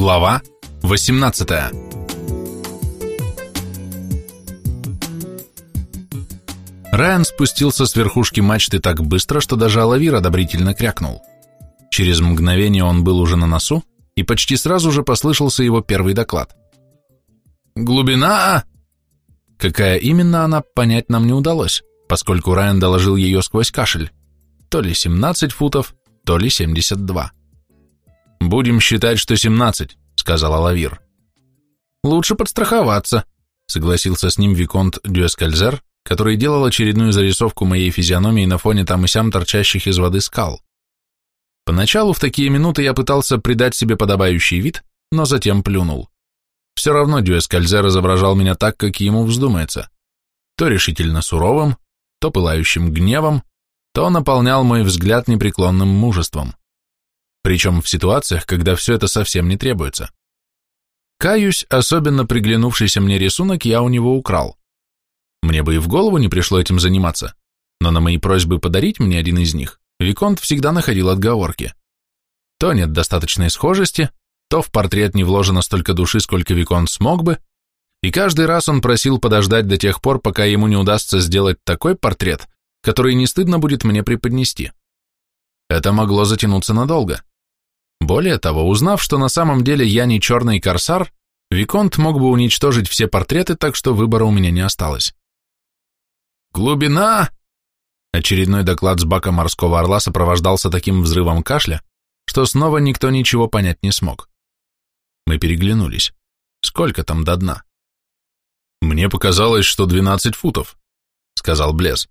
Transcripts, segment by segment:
Глава 18 Райан спустился с верхушки мачты так быстро, что даже Алавир одобрительно крякнул. Через мгновение он был уже на носу, и почти сразу же послышался его первый доклад. «Глубина!» Какая именно она, понять нам не удалось, поскольку Райан доложил ее сквозь кашель. То ли 17 футов, то ли 72. «Будем считать, что 17», — сказал Алавир. «Лучше подстраховаться», — согласился с ним Виконт Дюэскальзер, который делал очередную зарисовку моей физиономии на фоне там и сям торчащих из воды скал. Поначалу в такие минуты я пытался придать себе подобающий вид, но затем плюнул. Все равно Дюэскальзер изображал меня так, как ему вздумается. То решительно суровым, то пылающим гневом, то наполнял мой взгляд непреклонным мужеством причем в ситуациях, когда все это совсем не требуется. Каюсь, особенно приглянувшийся мне рисунок я у него украл. Мне бы и в голову не пришло этим заниматься, но на мои просьбы подарить мне один из них Виконт всегда находил отговорки. То нет достаточной схожести, то в портрет не вложено столько души, сколько Виконт смог бы, и каждый раз он просил подождать до тех пор, пока ему не удастся сделать такой портрет, который не стыдно будет мне преподнести. Это могло затянуться надолго. Более того, узнав, что на самом деле я не черный корсар, Виконт мог бы уничтожить все портреты, так что выбора у меня не осталось. «Глубина!» Очередной доклад с бака морского орла сопровождался таким взрывом кашля, что снова никто ничего понять не смог. Мы переглянулись. Сколько там до дна? Мне показалось, что 12 футов, сказал Блез.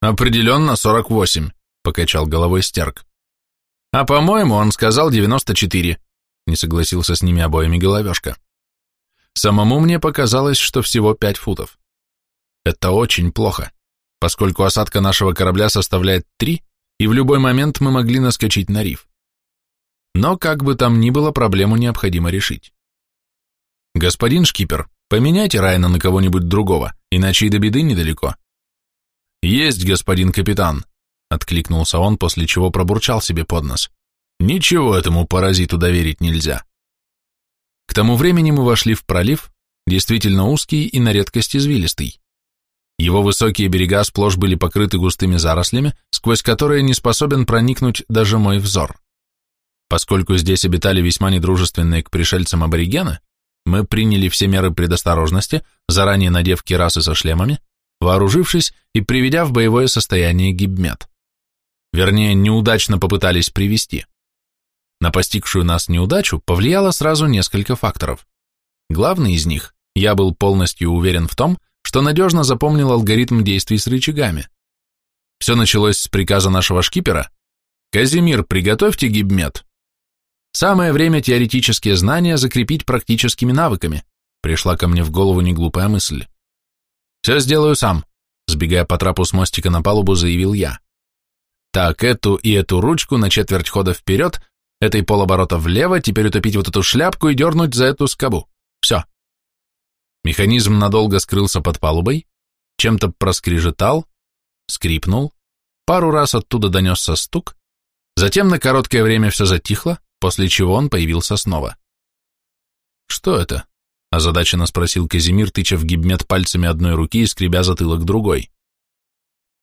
Определенно 48, покачал головой Стерк. А по-моему, он сказал 94, не согласился с ними обоими головешка. Самому мне показалось, что всего 5 футов. Это очень плохо, поскольку осадка нашего корабля составляет 3, и в любой момент мы могли наскочить на риф. Но как бы там ни было, проблему необходимо решить. Господин шкипер, поменяйте Райна на кого-нибудь другого, иначе и до беды недалеко. Есть, господин капитан, Откликнулся он, после чего пробурчал себе под нос. Ничего этому паразиту доверить нельзя. К тому времени мы вошли в пролив, действительно узкий и на редкость извилистый. Его высокие берега сплошь были покрыты густыми зарослями, сквозь которые не способен проникнуть даже мой взор. Поскольку здесь обитали весьма недружественные к пришельцам аборигены, мы приняли все меры предосторожности, заранее надев кирасы со шлемами, вооружившись и приведя в боевое состояние гибмет вернее, неудачно попытались привести. На постигшую нас неудачу повлияло сразу несколько факторов. Главный из них, я был полностью уверен в том, что надежно запомнил алгоритм действий с рычагами. Все началось с приказа нашего шкипера «Казимир, приготовьте гибмет». Самое время теоретические знания закрепить практическими навыками. Пришла ко мне в голову неглупая мысль. «Все сделаю сам», сбегая по трапу с мостика на палубу, заявил я. Так, эту и эту ручку на четверть хода вперед, этой полоборота влево, теперь утопить вот эту шляпку и дернуть за эту скобу. Все. Механизм надолго скрылся под палубой, чем-то проскрежетал, скрипнул, пару раз оттуда донесся стук, затем на короткое время все затихло, после чего он появился снова. «Что это?» – озадаченно спросил Казимир, тыча в гибмет пальцами одной руки и скребя затылок другой.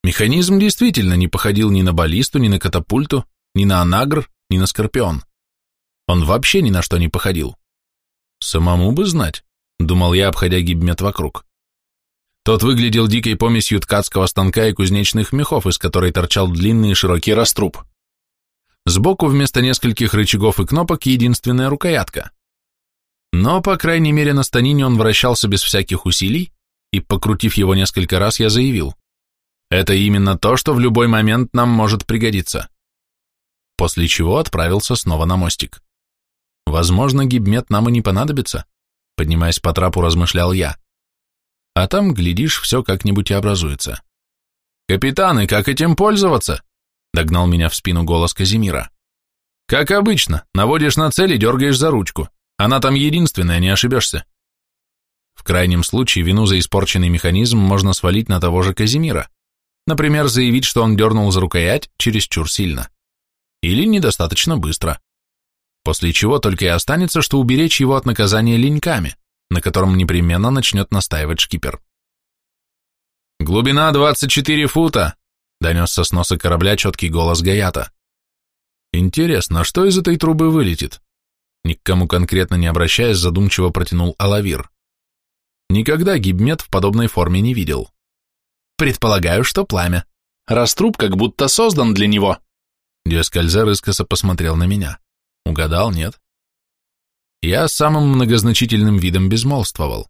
Механизм действительно не походил ни на баллисту, ни на катапульту, ни на анагр, ни на скорпион. Он вообще ни на что не походил. Самому бы знать, думал я, обходя гибмет вокруг. Тот выглядел дикой помесью ткацкого станка и кузнечных мехов, из которой торчал длинный и широкий раструб. Сбоку вместо нескольких рычагов и кнопок единственная рукоятка. Но, по крайней мере, на станине он вращался без всяких усилий, и, покрутив его несколько раз, я заявил. Это именно то, что в любой момент нам может пригодиться. После чего отправился снова на мостик. Возможно, гибмет нам и не понадобится, поднимаясь по трапу, размышлял я. А там, глядишь, все как-нибудь и образуется. «Капитаны, как этим пользоваться?» — догнал меня в спину голос Казимира. «Как обычно, наводишь на цель и дергаешь за ручку. Она там единственная, не ошибешься». В крайнем случае вину за испорченный механизм можно свалить на того же Казимира. Например, заявить, что он дернул за рукоять чересчур сильно. Или недостаточно быстро. после чего только и останется, что уберечь его от наказания леньками, на котором непременно начнет настаивать шкипер. «Глубина 24 фута!» — донесся с носа корабля четкий голос Гаята. «Интересно, что из этой трубы вылетит?» Ни к кому конкретно не обращаясь, задумчиво протянул Алавир. Никогда гибмет в подобной форме не видел. Предполагаю, что пламя. Раз труп как будто создан для него. Дескальзер искоса посмотрел на меня. Угадал, нет? Я самым многозначительным видом безмолвствовал.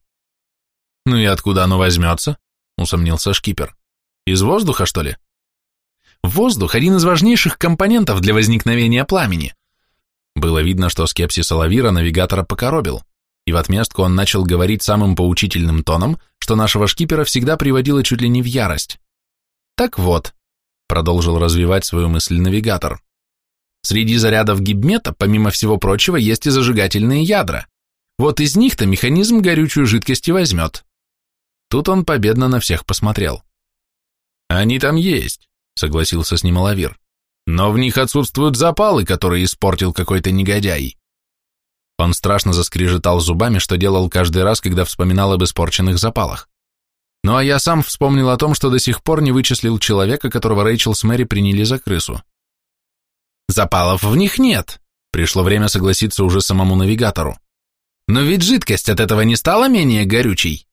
«Ну и откуда оно возьмется?» — усомнился шкипер. «Из воздуха, что ли?» «Воздух — один из важнейших компонентов для возникновения пламени». Было видно, что скепсис Алавира навигатора покоробил, и в отместку он начал говорить самым поучительным тоном, что нашего шкипера всегда приводило чуть ли не в ярость. «Так вот», — продолжил развивать свою мысль навигатор, Среди зарядов гибмета, помимо всего прочего, есть и зажигательные ядра. Вот из них-то механизм горючую жидкость и возьмет. Тут он победно на всех посмотрел. Они там есть, согласился с ним Алавир. Но в них отсутствуют запалы, которые испортил какой-то негодяй. Он страшно заскрежетал зубами, что делал каждый раз, когда вспоминал об испорченных запалах. Ну а я сам вспомнил о том, что до сих пор не вычислил человека, которого Рэйчел с Мэри приняли за крысу. Запалов в них нет. Пришло время согласиться уже самому навигатору. Но ведь жидкость от этого не стала менее горючей.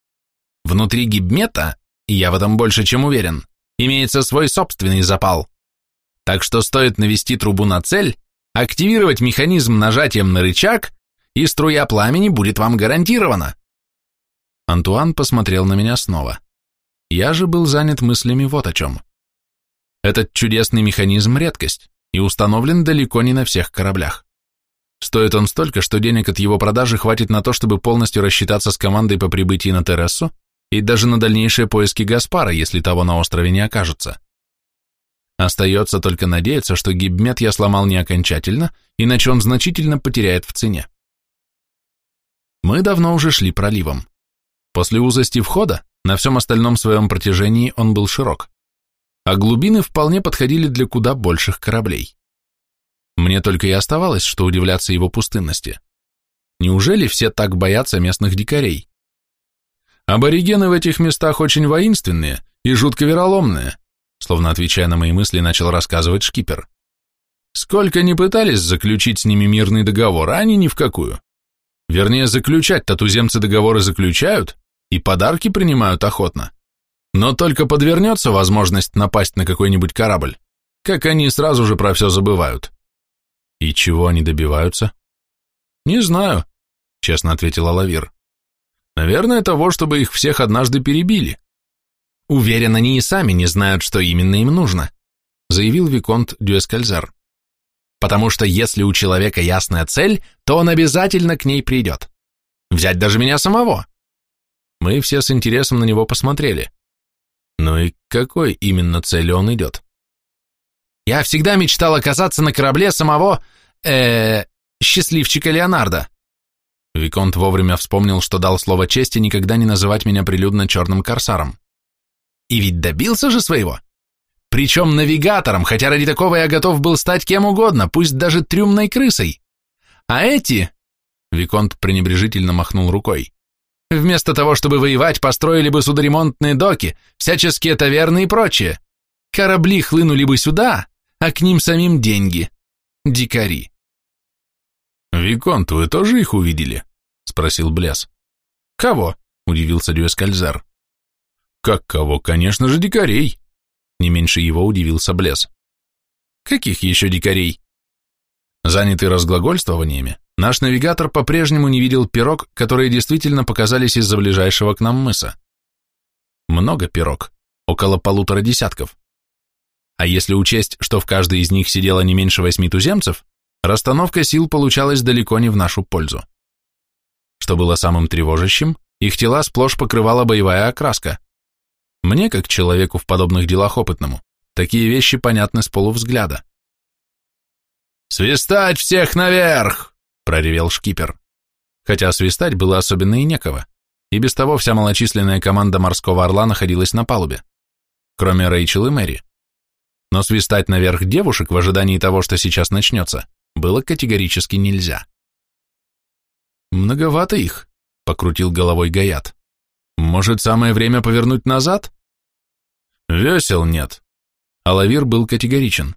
Внутри гибмета, и я в этом больше чем уверен, имеется свой собственный запал. Так что стоит навести трубу на цель, активировать механизм нажатием на рычаг, и струя пламени будет вам гарантирована. Антуан посмотрел на меня снова. Я же был занят мыслями вот о чем. Этот чудесный механизм – редкость и установлен далеко не на всех кораблях. Стоит он столько, что денег от его продажи хватит на то, чтобы полностью рассчитаться с командой по прибытии на Терессу и даже на дальнейшие поиски Гаспара, если того на острове не окажется. Остается только надеяться, что гибмет я сломал не окончательно, иначе он значительно потеряет в цене. Мы давно уже шли проливом. После узости входа, на всем остальном своем протяжении он был широк а глубины вполне подходили для куда больших кораблей. Мне только и оставалось, что удивляться его пустынности. Неужели все так боятся местных дикарей? Аборигены в этих местах очень воинственные и жутко вероломные, словно отвечая на мои мысли, начал рассказывать шкипер. Сколько ни пытались заключить с ними мирный договор, а они ни в какую. Вернее, заключать-то туземцы договоры заключают и подарки принимают охотно. Но только подвернется возможность напасть на какой-нибудь корабль, как они сразу же про все забывают. И чего они добиваются? Не знаю, честно ответила Лавир. Наверное, того, чтобы их всех однажды перебили. Уверен, они и сами не знают, что именно им нужно, заявил Виконт Дюэскальзер. Потому что если у человека ясная цель, то он обязательно к ней придет. Взять даже меня самого. Мы все с интересом на него посмотрели. Ну и к какой именно цели он идет? Я всегда мечтал оказаться на корабле самого, э, счастливчика Леонардо. Виконт вовремя вспомнил, что дал слово чести никогда не называть меня прилюдно черным корсаром. И ведь добился же своего. Причем навигатором, хотя ради такого я готов был стать кем угодно, пусть даже трюмной крысой. А эти... Виконт пренебрежительно махнул рукой. Вместо того, чтобы воевать, построили бы судоремонтные доки, всяческие таверны и прочее. Корабли хлынули бы сюда, а к ним самим деньги. Дикари. «Виконт, вы тоже их увидели?» — спросил Блес. «Кого?» — удивился Дюэскальзер. «Как кого? Конечно же, дикарей!» Не меньше его удивился Блес. «Каких еще дикарей?» Занятый разглагольствованиями, Наш навигатор по-прежнему не видел пирог, которые действительно показались из-за ближайшего к нам мыса. Много пирог, около полутора десятков. А если учесть, что в каждой из них сидело не меньше восьми туземцев, расстановка сил получалась далеко не в нашу пользу. Что было самым тревожащим, их тела сплошь покрывала боевая окраска. Мне, как человеку в подобных делах опытному, такие вещи понятны с полувзгляда. «Свистать всех наверх!» Проревел шкипер. Хотя свистать было особенно и некого, и без того вся малочисленная команда морского орла находилась на палубе, кроме Рэйчел и Мэри. Но свистать наверх девушек в ожидании того, что сейчас начнется, было категорически нельзя. «Многовато их», — покрутил головой Гаят. «Может, самое время повернуть назад?» «Весел нет». Алавир был категоричен.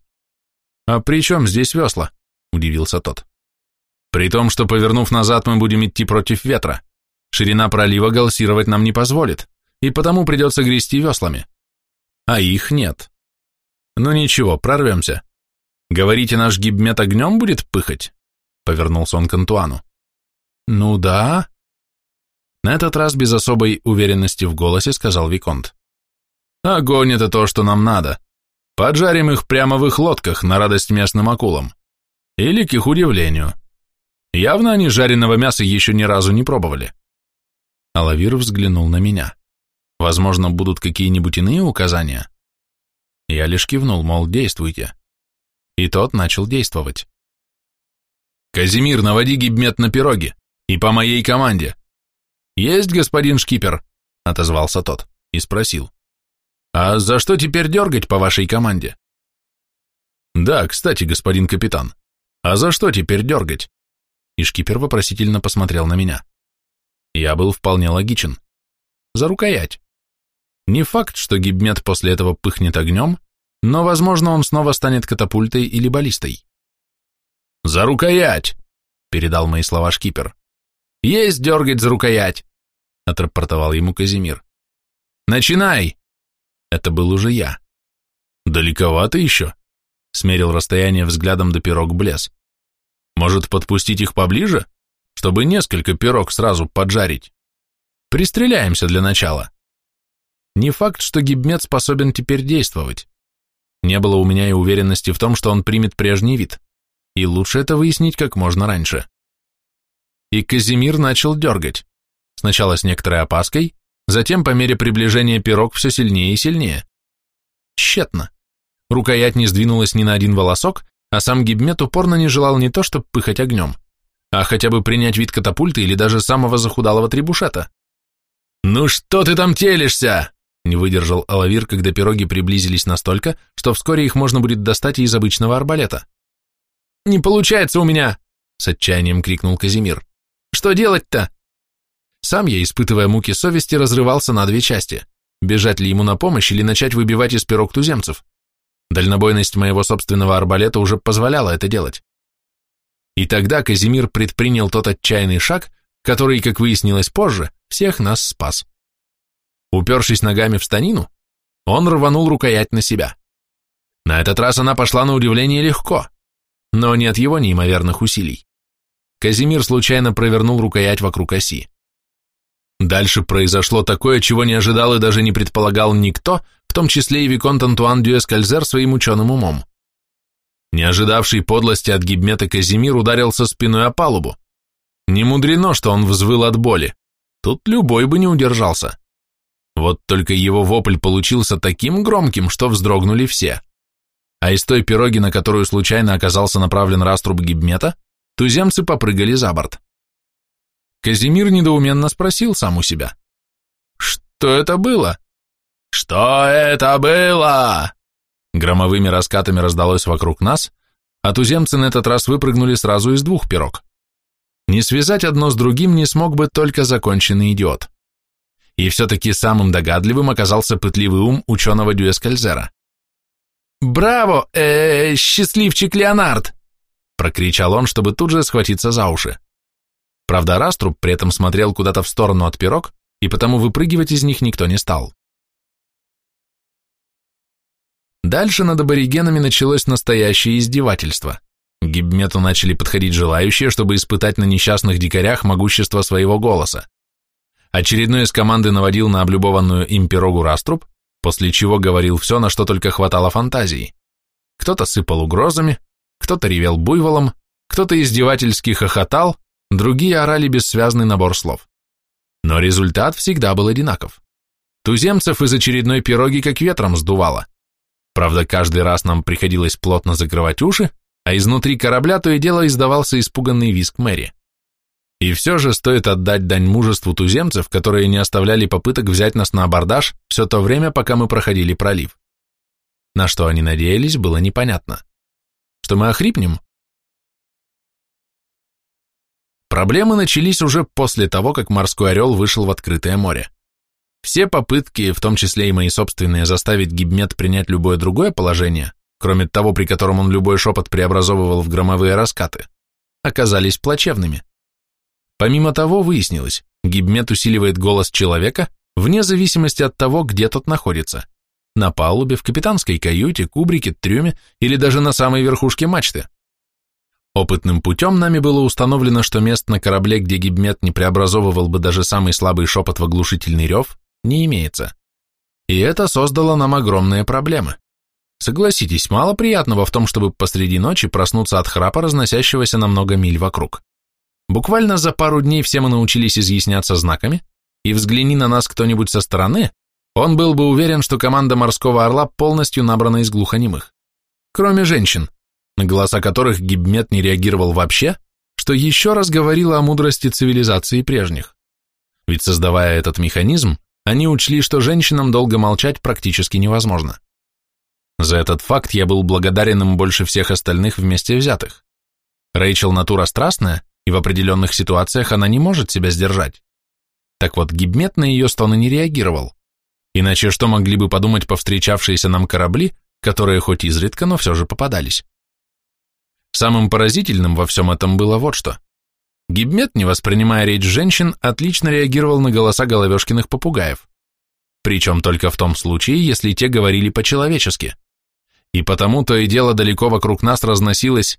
«А при чем здесь весла?» — удивился тот. «При том, что, повернув назад, мы будем идти против ветра. Ширина пролива галсировать нам не позволит, и потому придется грести веслами. А их нет. Ну ничего, прорвемся. Говорите, наш гибмет огнем будет пыхать?» Повернулся он к Антуану. «Ну да». На этот раз без особой уверенности в голосе сказал Виконт. «Огонь — это то, что нам надо. Поджарим их прямо в их лодках на радость местным акулам. Или к их удивлению. Явно они жареного мяса еще ни разу не пробовали». Алавир взглянул на меня. «Возможно, будут какие-нибудь иные указания?» Я лишь кивнул, мол, действуйте. И тот начал действовать. «Казимир, наводи гибмет на пироги!» И по моей команде. Есть, господин шкипер, отозвался тот и спросил. А за что теперь дергать по вашей команде? Да, кстати, господин капитан, а за что теперь дергать? И шкипер вопросительно посмотрел на меня. Я был вполне логичен. За рукоять. Не факт, что гибмет после этого пыхнет огнем, но, возможно, он снова станет катапультой или баллистой. «За рукоять!» — передал мои слова шкипер. «Есть дергать за рукоять!» — отрапортовал ему Казимир. «Начинай!» Это был уже я. «Далековато еще?» — смерил расстояние взглядом до пирог Блес. «Может, подпустить их поближе, чтобы несколько пирог сразу поджарить? Пристреляемся для начала». Не факт, что гибмет способен теперь действовать. Не было у меня и уверенности в том, что он примет прежний вид, и лучше это выяснить как можно раньше и Казимир начал дергать. Сначала с некоторой опаской, затем по мере приближения пирог все сильнее и сильнее. Тщетно. Рукоять не сдвинулась ни на один волосок, а сам гибмет упорно не желал не то, чтобы пыхать огнем, а хотя бы принять вид катапульты или даже самого захудалого трибушета. «Ну что ты там телишься?» не выдержал Алавир, когда пироги приблизились настолько, что вскоре их можно будет достать из обычного арбалета. «Не получается у меня!» — с отчаянием крикнул Казимир. Что делать-то? Сам я, испытывая муки совести, разрывался на две части. Бежать ли ему на помощь или начать выбивать из пирог туземцев? Дальнобойность моего собственного арбалета уже позволяла это делать. И тогда Казимир предпринял тот отчаянный шаг, который, как выяснилось позже, всех нас спас. Упершись ногами в станину, он рванул рукоять на себя. На этот раз она пошла на удивление легко, но не от его неимоверных усилий. Казимир случайно провернул рукоять вокруг оси. Дальше произошло такое, чего не ожидал и даже не предполагал никто, в том числе и Виконт Антуан Дюэскальзер своим ученым умом. Не ожидавший подлости от гибмета Казимир ударился спиной о палубу. Не мудрено, что он взвыл от боли. Тут любой бы не удержался. Вот только его вопль получился таким громким, что вздрогнули все. А из той пироги, на которую случайно оказался направлен раструб гибмета, Туземцы попрыгали за борт. Казимир недоуменно спросил сам у себя. «Что это было?» «Что это было?» Громовыми раскатами раздалось вокруг нас, а туземцы на этот раз выпрыгнули сразу из двух пирог. Не связать одно с другим не смог бы только законченный идиот. И все-таки самым догадливым оказался пытливый ум ученого Дюэскальзера. «Браво, э, -э счастливчик Леонард!» прокричал он, чтобы тут же схватиться за уши. Правда, Раструб при этом смотрел куда-то в сторону от пирог, и потому выпрыгивать из них никто не стал. Дальше над аборигенами началось настоящее издевательство. К Гибмету начали подходить желающие, чтобы испытать на несчастных дикарях могущество своего голоса. Очередной из команды наводил на облюбованную им пирогу Раструб, после чего говорил все, на что только хватало фантазии. Кто-то сыпал угрозами, кто-то ревел буйволом, кто-то издевательски хохотал, другие орали бессвязный набор слов. Но результат всегда был одинаков. Туземцев из очередной пироги как ветром сдувало. Правда, каждый раз нам приходилось плотно закрывать уши, а изнутри корабля то и дело издавался испуганный визг Мэри. И все же стоит отдать дань мужеству туземцев, которые не оставляли попыток взять нас на абордаж все то время, пока мы проходили пролив. На что они надеялись, было непонятно что мы охрипнем? Проблемы начались уже после того, как морской орел вышел в открытое море. Все попытки, в том числе и мои собственные, заставить Гибмет принять любое другое положение, кроме того, при котором он любой шепот преобразовывал в громовые раскаты, оказались плачевными. Помимо того, выяснилось, Гибмет усиливает голос человека вне зависимости от того, где тот находится. На палубе, в капитанской каюте, кубрике, трюме или даже на самой верхушке мачты. Опытным путем нами было установлено, что мест на корабле, где гибмет не преобразовывал бы даже самый слабый шепот в оглушительный рев, не имеется. И это создало нам огромные проблемы. Согласитесь, мало приятного в том, чтобы посреди ночи проснуться от храпа, разносящегося на много миль вокруг. Буквально за пару дней все мы научились изъясняться знаками, и взгляни на нас кто-нибудь со стороны, он был бы уверен, что команда морского орла полностью набрана из глухонемых. Кроме женщин, на голоса которых Гибмет не реагировал вообще, что еще раз говорило о мудрости цивилизации прежних. Ведь создавая этот механизм, они учли, что женщинам долго молчать практически невозможно. За этот факт я был благодарен им больше всех остальных вместе взятых. Рэйчел натура страстная, и в определенных ситуациях она не может себя сдержать. Так вот, Гибмет на ее стоны не реагировал. Иначе что могли бы подумать повстречавшиеся нам корабли, которые хоть изредка, но все же попадались? Самым поразительным во всем этом было вот что. Гибмет, не воспринимая речь женщин, отлично реагировал на голоса головешкиных попугаев. Причем только в том случае, если те говорили по-человечески. И потому то и дело далеко вокруг нас разносилось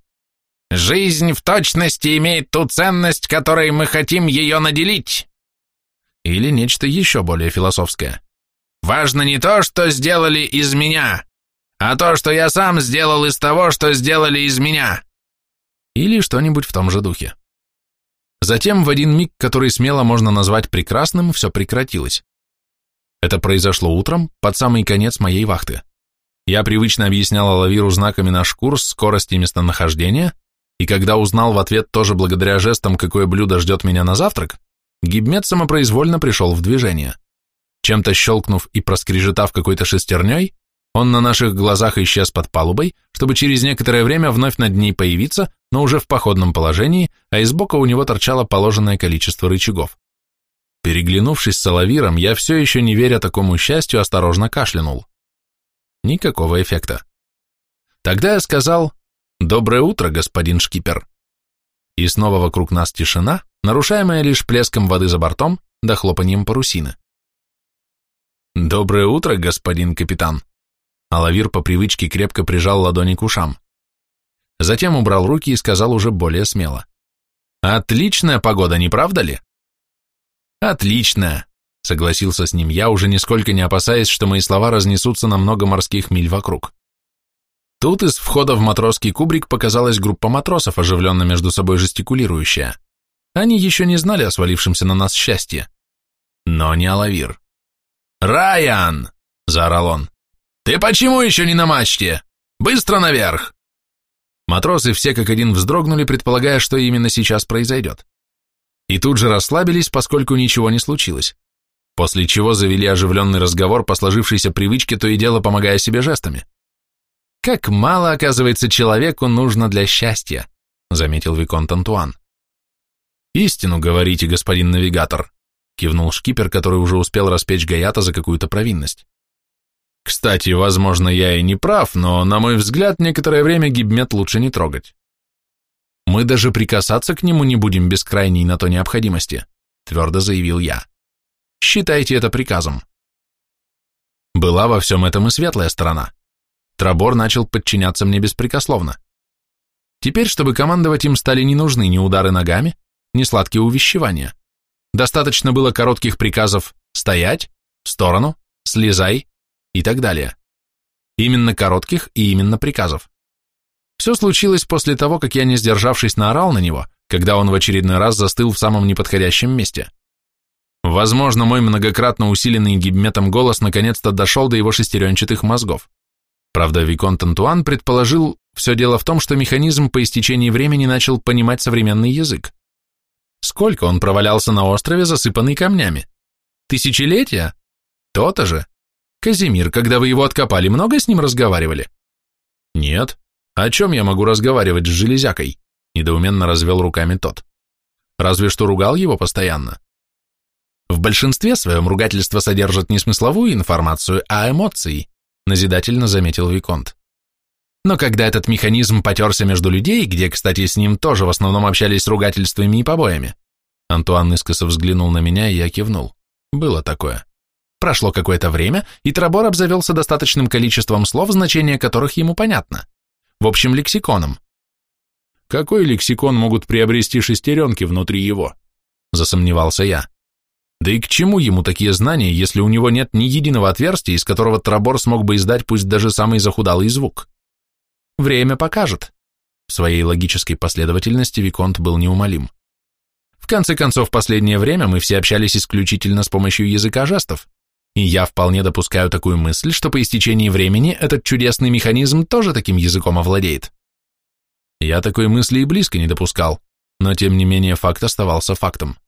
«Жизнь в точности имеет ту ценность, которой мы хотим ее наделить!» Или нечто еще более философское. «Важно не то, что сделали из меня, а то, что я сам сделал из того, что сделали из меня. Или что-нибудь в том же духе. Затем в один миг, который смело можно назвать прекрасным, все прекратилось. Это произошло утром, под самый конец моей вахты. Я привычно объяснял Лавиру знаками наш курс, скорость и местонахождение, и когда узнал в ответ тоже благодаря жестам, какое блюдо ждет меня на завтрак, Гибмет самопроизвольно пришел в движение. Чем-то щелкнув и проскрежетав какой-то шестерней, он на наших глазах исчез под палубой, чтобы через некоторое время вновь над ней появиться, но уже в походном положении, а из бока у него торчало положенное количество рычагов. Переглянувшись с Алавиром, я все еще не веря такому счастью, осторожно кашлянул. Никакого эффекта. Тогда я сказал «Доброе утро, господин шкипер». И снова вокруг нас тишина, нарушаемая лишь плеском воды за бортом да хлопанием парусины. «Доброе утро, господин капитан», Алавир по привычке крепко прижал ладони к ушам. Затем убрал руки и сказал уже более смело. «Отличная погода, не правда ли?» «Отличная», — согласился с ним я, уже нисколько не опасаясь, что мои слова разнесутся на много морских миль вокруг. Тут из входа в матросский кубрик показалась группа матросов, оживленно между собой жестикулирующая. Они еще не знали о свалившемся на нас счастье. Но не Алавир. «Райан!» — заорал он. «Ты почему еще не на мачте? Быстро наверх!» Матросы все как один вздрогнули, предполагая, что именно сейчас произойдет. И тут же расслабились, поскольку ничего не случилось. После чего завели оживленный разговор по сложившейся привычке, то и дело помогая себе жестами. «Как мало, оказывается, человеку нужно для счастья», заметил Виконт Антуан. «Истину говорите, господин навигатор», кивнул шкипер, который уже успел распечь Гаята за какую-то провинность. Кстати, возможно, я и не прав, но, на мой взгляд, некоторое время гибмет лучше не трогать. Мы даже прикасаться к нему не будем без крайней на то необходимости, твердо заявил я. Считайте это приказом. Была во всем этом и светлая сторона. Трабор начал подчиняться мне беспрекословно. Теперь, чтобы командовать им, стали не нужны ни удары ногами, ни сладкие увещевания. Достаточно было коротких приказов «стоять», «в сторону», «слезай», и так далее. Именно коротких и именно приказов. Все случилось после того, как я, не сдержавшись, наорал на него, когда он в очередной раз застыл в самом неподходящем месте. Возможно, мой многократно усиленный гибметом голос наконец-то дошел до его шестеренчатых мозгов. Правда, Виконт Антуан предположил, все дело в том, что механизм по истечении времени начал понимать современный язык. Сколько он провалялся на острове, засыпанный камнями? Тысячелетия? То-то же. Казимир, когда вы его откопали, много с ним разговаривали? Нет. О чем я могу разговаривать с железякой? Недоуменно развел руками тот. разве что ругал его постоянно. В большинстве своем ругательство содержит не смысловую информацию, а эмоции, назидательно заметил Виконт. Но когда этот механизм потерся между людей, где, кстати, с ним тоже в основном общались ругательствами и побоями, Антуан искоса взглянул на меня, и я кивнул. Было такое. Прошло какое-то время, и Трабор обзавелся достаточным количеством слов, значение которых ему понятно. В общем, лексиконом. Какой лексикон могут приобрести шестеренки внутри его? Засомневался я. Да и к чему ему такие знания, если у него нет ни единого отверстия, из которого Трабор смог бы издать пусть даже самый захудалый звук? Время покажет. В своей логической последовательности Виконт был неумолим. В конце концов, последнее время мы все общались исключительно с помощью языка жестов, и я вполне допускаю такую мысль, что по истечении времени этот чудесный механизм тоже таким языком овладеет. Я такой мысли и близко не допускал, но тем не менее факт оставался фактом.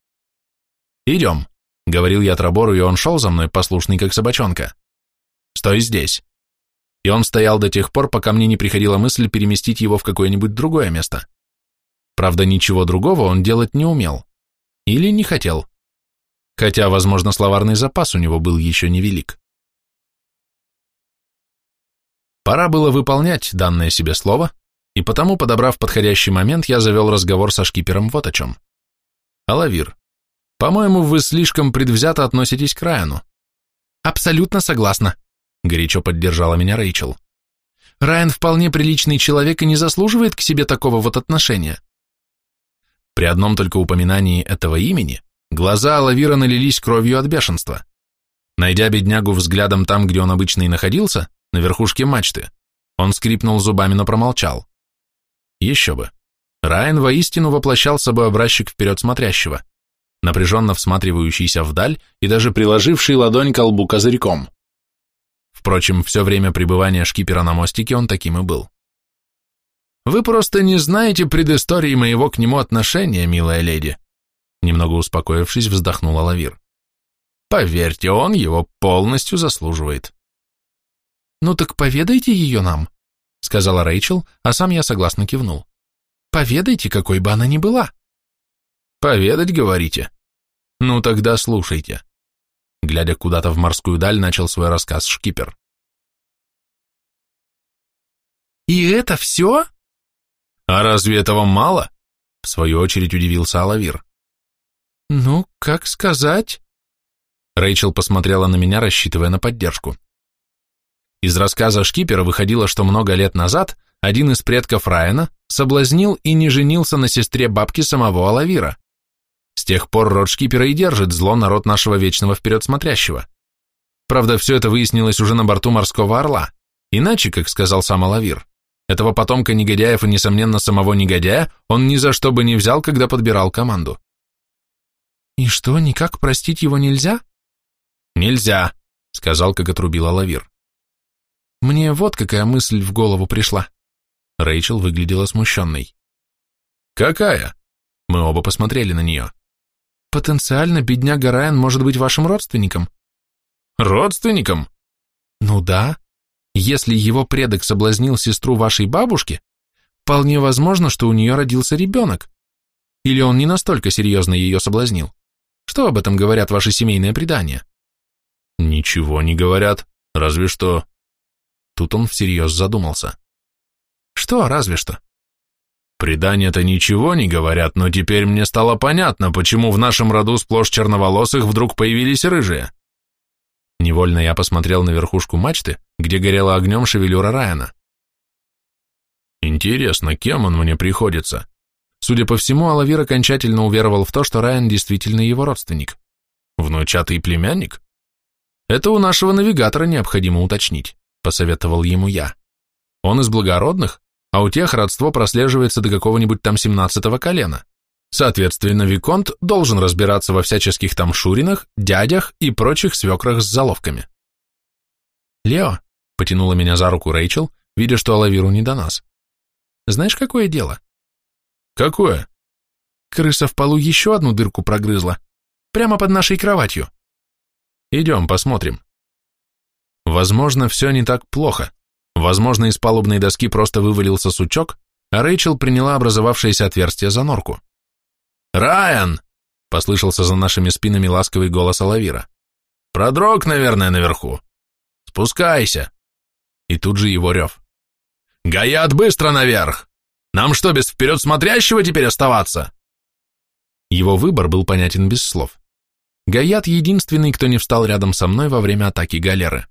«Идем», — говорил я Трабору, и он шел за мной, послушный как собачонка. «Стой здесь». И он стоял до тех пор, пока мне не приходила мысль переместить его в какое-нибудь другое место. Правда, ничего другого он делать не умел. Или не хотел. Хотя, возможно, словарный запас у него был еще невелик. Пора было выполнять данное себе слово, и потому, подобрав подходящий момент, я завел разговор со шкипером вот о чем. «Алавир, по-моему, вы слишком предвзято относитесь к Райану». «Абсолютно согласна», — горячо поддержала меня Рэйчел. «Райан вполне приличный человек и не заслуживает к себе такого вот отношения». При одном только упоминании этого имени глаза Алавира налились кровью от бешенства. Найдя беднягу взглядом там, где он обычно и находился, на верхушке мачты, он скрипнул зубами, но промолчал. Еще бы. Райан воистину воплощал собой образчик вперед смотрящего, напряженно всматривающийся вдаль и даже приложивший ладонь к лбу козырьком. Впрочем, все время пребывания шкипера на мостике он таким и был. «Вы просто не знаете предыстории моего к нему отношения, милая леди», немного успокоившись, вздохнула Лавир. «Поверьте, он его полностью заслуживает». «Ну так поведайте ее нам», сказала Рэйчел, а сам я согласно кивнул. Поведайте, какой бы она ни была. Поведать, говорите? Ну тогда слушайте. Глядя куда-то в морскую даль, начал свой рассказ шкипер. И это все? А разве этого мало? В свою очередь удивился Алавир. Ну, как сказать? Рэйчел посмотрела на меня, рассчитывая на поддержку. Из рассказа шкипера выходило, что много лет назад один из предков Райана соблазнил и не женился на сестре бабки самого Алавира. С тех пор род шкипера и держит зло народ нашего вечного вперед смотрящего. Правда, все это выяснилось уже на борту морского орла. Иначе, как сказал сам Алавир, этого потомка негодяев и, несомненно, самого негодяя он ни за что бы не взял, когда подбирал команду. «И что, никак простить его нельзя?» «Нельзя», — сказал, как отрубил Алавир. Мне вот какая мысль в голову пришла. Рэйчел выглядела смущенной. Какая? Мы оба посмотрели на нее. Потенциально бедняга Райан может быть вашим родственником. Родственником? Ну да. Если его предок соблазнил сестру вашей бабушки, вполне возможно, что у нее родился ребенок. Или он не настолько серьезно ее соблазнил. Что об этом говорят ваши семейные предания? Ничего не говорят, разве что Тут он всерьез задумался. Что, разве что? Предания-то ничего не говорят, но теперь мне стало понятно, почему в нашем роду сплошь черноволосых вдруг появились рыжие. Невольно я посмотрел на верхушку мачты, где горела огнем шевелюра Райана. Интересно, кем он мне приходится? Судя по всему, Алавир окончательно уверовал в то, что Райан действительно его родственник. Внучатый племянник? Это у нашего навигатора необходимо уточнить посоветовал ему я. Он из благородных, а у тех родство прослеживается до какого-нибудь там семнадцатого колена. Соответственно, Виконт должен разбираться во всяческих там шуринах, дядях и прочих свекрах с заловками. «Лео», — потянула меня за руку Рэйчел, видя, что Алавиру не до нас. «Знаешь, какое дело?» «Какое?» Крыса в полу еще одну дырку прогрызла. Прямо под нашей кроватью. Идем, посмотрим. Возможно, все не так плохо. Возможно, из палубной доски просто вывалился сучок, а Рэйчел приняла образовавшееся отверстие за норку. «Райан!» — послышался за нашими спинами ласковый голос Алавира. «Продрог, наверное, наверху. Спускайся!» И тут же его рев. «Гаят, быстро наверх! Нам что, без вперед смотрящего теперь оставаться?» Его выбор был понятен без слов. Гаят единственный, кто не встал рядом со мной во время атаки галеры.